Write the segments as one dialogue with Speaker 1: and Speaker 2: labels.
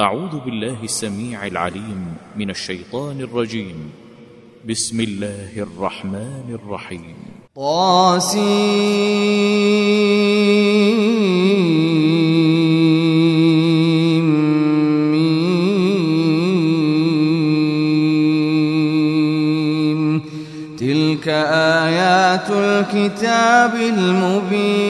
Speaker 1: أعوذ بالله السميع العليم من الشيطان الرجيم. بسم الله الرحمن الرحيم.
Speaker 2: طاسيم تلك آيات الكتاب المبين.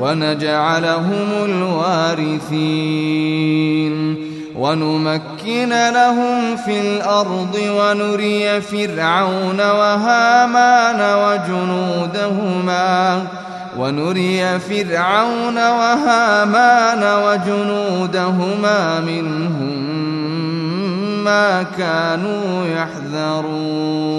Speaker 2: ونجعلهم الوارثين ونمكن لهم في الأرض ونري فرعون وهامان وجنودهما ونري فرعون وهامان وجنودهما منهم ما كانوا يحذرون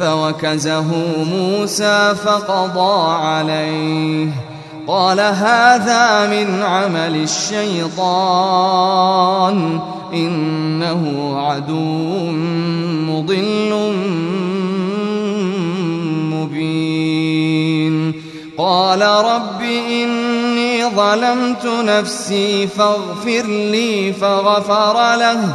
Speaker 2: فوكزه موسى فقضى عليه. قال هذا من عمل الشيطان إنه عدو مضل مبين. قال رب إني ظلمت نفسي فاغفر لي فغفر له.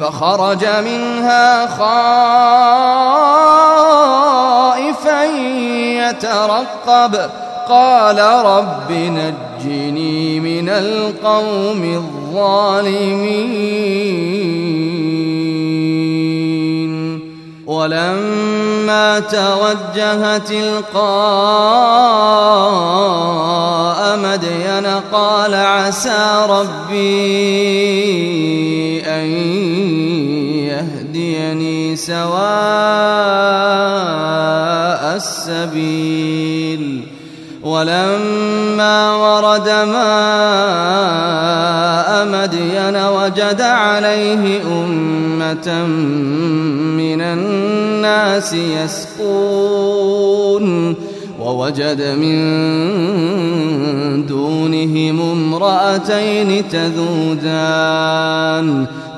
Speaker 2: فخرج منها خائفا يترقب. قال رب نجني من القوم الظالمين. ولما توجه تلقاء مدين قال عسى ربي سواء السبيل ولما ورد ماء مدين وجد عليه أمة من الناس يسقون ووجد من دونهم امرأتين تذودان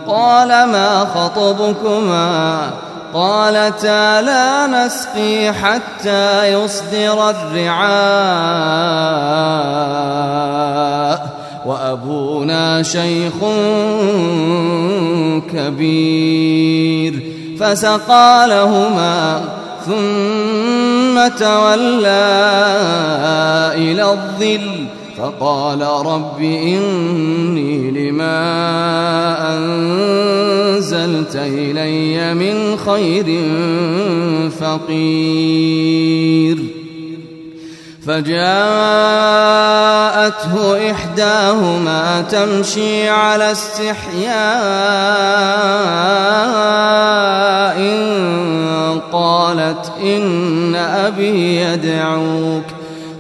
Speaker 2: قال ما خطبكما؟ قالتا لا نسقي حتى يصدر الرعاء وأبونا شيخ كبير. فسقى لهما ثم تولى إلى الظل. فقال رب إني لما أنزلت إلي من خير فقير. فجاءته إحداهما تمشي على استحياء قالت إن أبي يدعوك.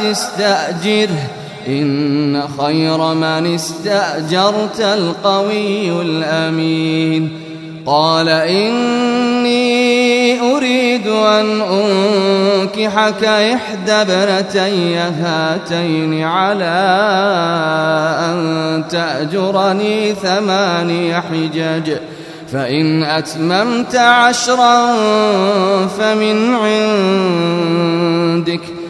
Speaker 2: استأجره إن خير من استأجرت القوي الأمين. قال إني أريد أن أنكحك إحدى ابنتي هاتين على أن تأجرني ثماني حجج. فإن أتممت عشرا فمن عندك.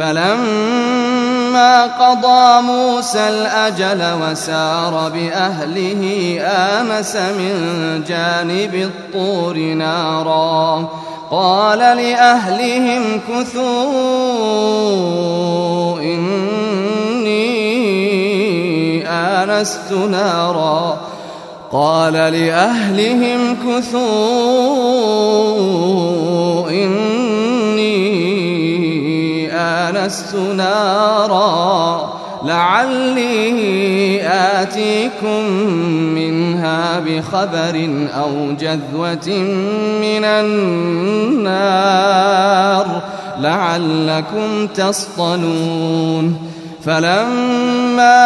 Speaker 2: فلما قضى موسى الأجل وسار بأهله آنس من جانب الطور نارا. قال لأهلهم كثوا إني آنست نارا. قال لأهلهم كثوا إني آنست نارا لعلي آتيكم منها بخبر أو جذوة من النار لعلكم تصطلون فلما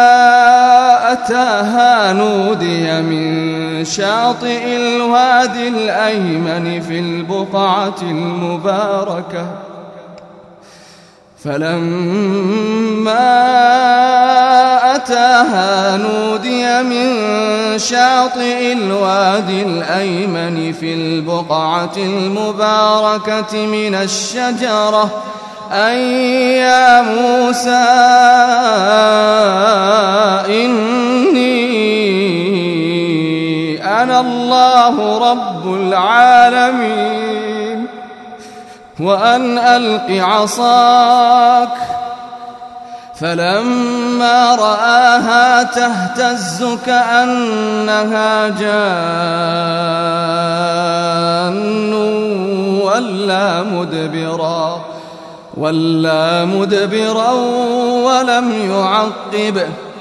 Speaker 2: أتاها نودي من شاطئ الوادي الأيمن في البقعة المباركة فلما أتاها نودي من شاطئ الوادي الأيمن في البقعة المباركة من الشجرة أن يا موسى إني أنا الله رب العالمين. وأن ألق عصاك. فلما رآها تهتز كأنها جان ولا مدبرا ولا مدبرا ولم يعقب.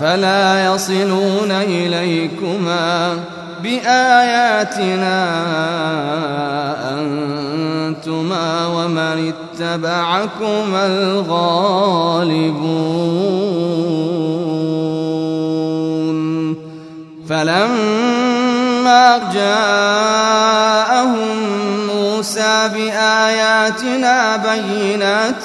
Speaker 2: فلا يصلون إليكما بآياتنا أنتما ومن اتبعكما الغالبون. فلما جاءهم موسى بآياتنا بينات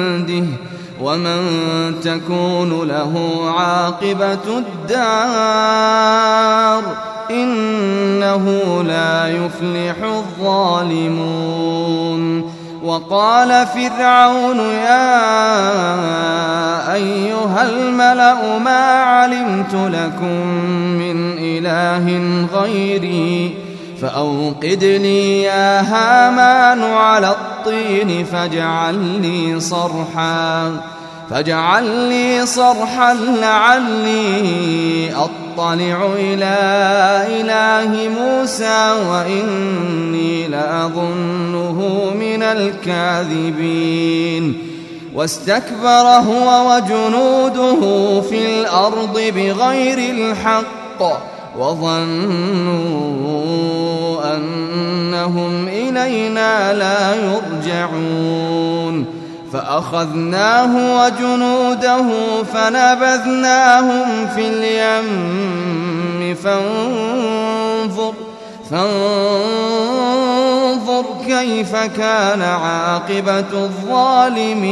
Speaker 2: ومن تكون له عاقبة الدار إنه لا يفلح الظالمون. وقال فرعون يا أيها الملأ ما علمت لكم من إله غيري فأوقد لي يا هامان على الطين فاجعل لي صرحا فاجعل لي صرحا لعلي أطلع إلى إله موسى وإني لأظنه من الكاذبين. واستكبر هو وجنوده في الأرض بغير الحق وظنوا أنهم إلينا لا يرجعون. فأخذناه وجنوده فنبذناهم في اليم. فانظر فانظر كيف كان عاقبة الظالمين.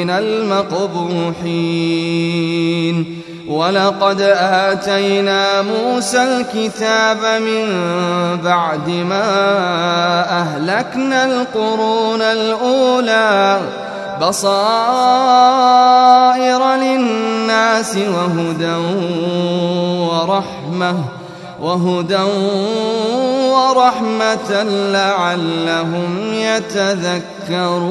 Speaker 2: من المقبوحين. ولقد آتينا موسى الكتاب من بعد ما أهلكنا القرون الأولى. بصائر للناس وهدى ورحمة وهدى ورحمة لعلهم يتذكرون.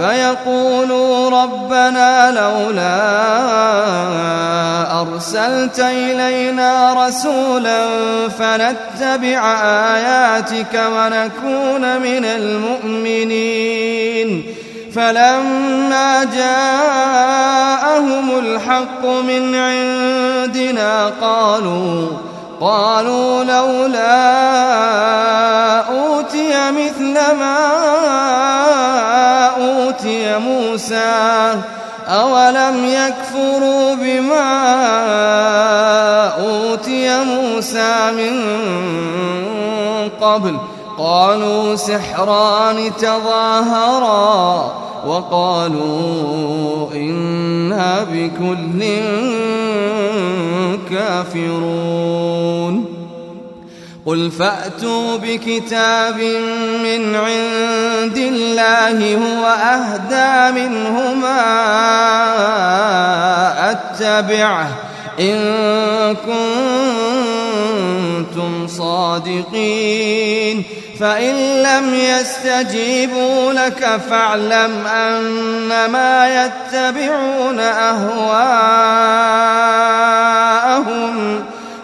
Speaker 2: فيقولوا ربنا لولا أرسلت إلينا رسولا فنتبع آياتك ونكون من المؤمنين. فلما جاءهم الحق من عندنا قالوا قالوا لولا أوتي مثل ما أوتي موسى أولم يكفروا بما أوتي موسى من قبل؟ قالوا سحران تظاهرا وقالوا إنا بكل كافرون. قل فأتوا بكتاب من عند الله هو أهدى منهما أتبعه. إن كنتم صادقين. فإن لم يستجيبوا لك فاعلم أنما يتبعون أهواءهم.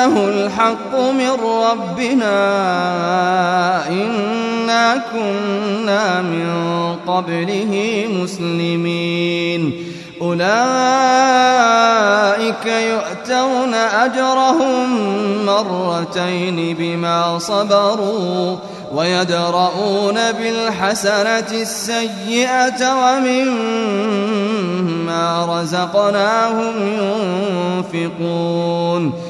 Speaker 2: إنه الحق من ربنا إنا كنا من قبله مسلمين. أولئك يؤتون أجرهم مرتين بما صبروا ويدرؤون بالحسنة السيئة ومما رزقناهم ينفقون.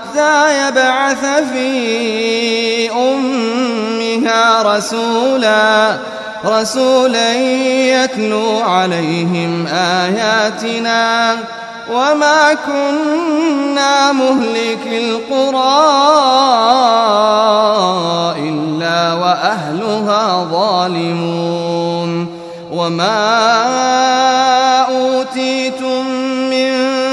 Speaker 2: يبعث في أمها رسولا رسولا يتلو عليهم آياتنا. وما كنا مهلك القرى إلا وأهلها ظالمون. وما أوتيتم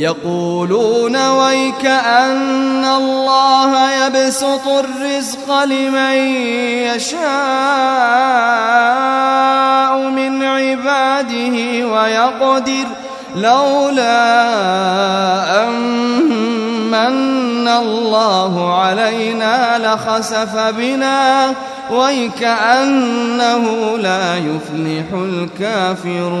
Speaker 2: يقولون ويك أن الله يبسط الرزق لمن يشاء من عباده ويقدر لولا أمن الله علينا لخسف بنا ويكأنه لا يفلح الكافرون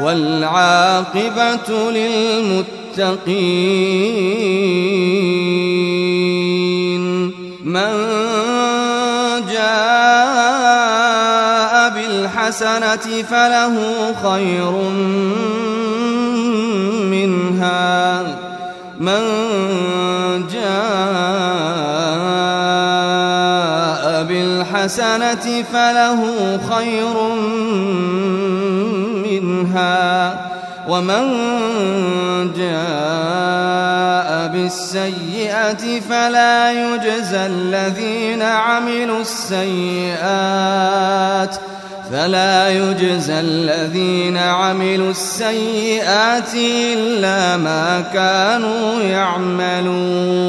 Speaker 2: والعاقبة للمتقين من جاء بالحسنة فله خير منها من جاء بالحسنة فله خير منها ومن جاء بالسيئة فلا يجزى الذين عملوا السيئات فلا يجزى الذين عملوا السيئات إلا ما كانوا يعملون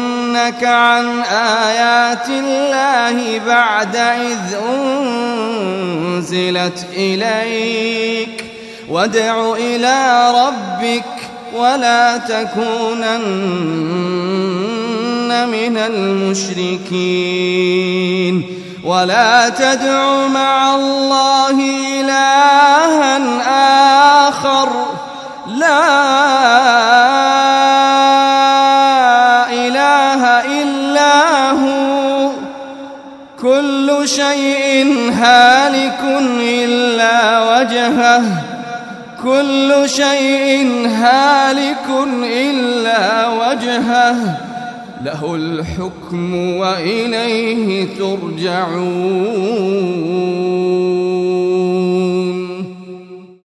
Speaker 2: يصدنك عن آيات الله بعد إذ أنزلت إليك. وادع إلى ربك ولا تكونن من المشركين. ولا تدع مع الله إلها آخر. لا كل شيء هالك إلا وجهه. كل شيء هالك إلا وجهه. له الحكم وإليه ترجعون.